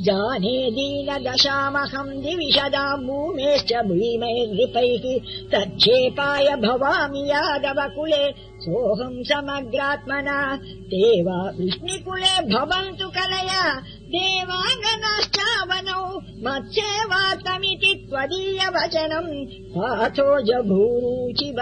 जाने दीनदशामहम् दिविशदाम् भूमेश्च भीमैर्नृपैः तच्छेपाय भवामि यादव कुले सोऽहम् समग्रात्मना। देवा विष्णिकुले भवन्तु कलया। देवाङ्गनाश्चावनौ मत्स्येवात्तमिति त्वदीय वचनम् पाथोजभूजिव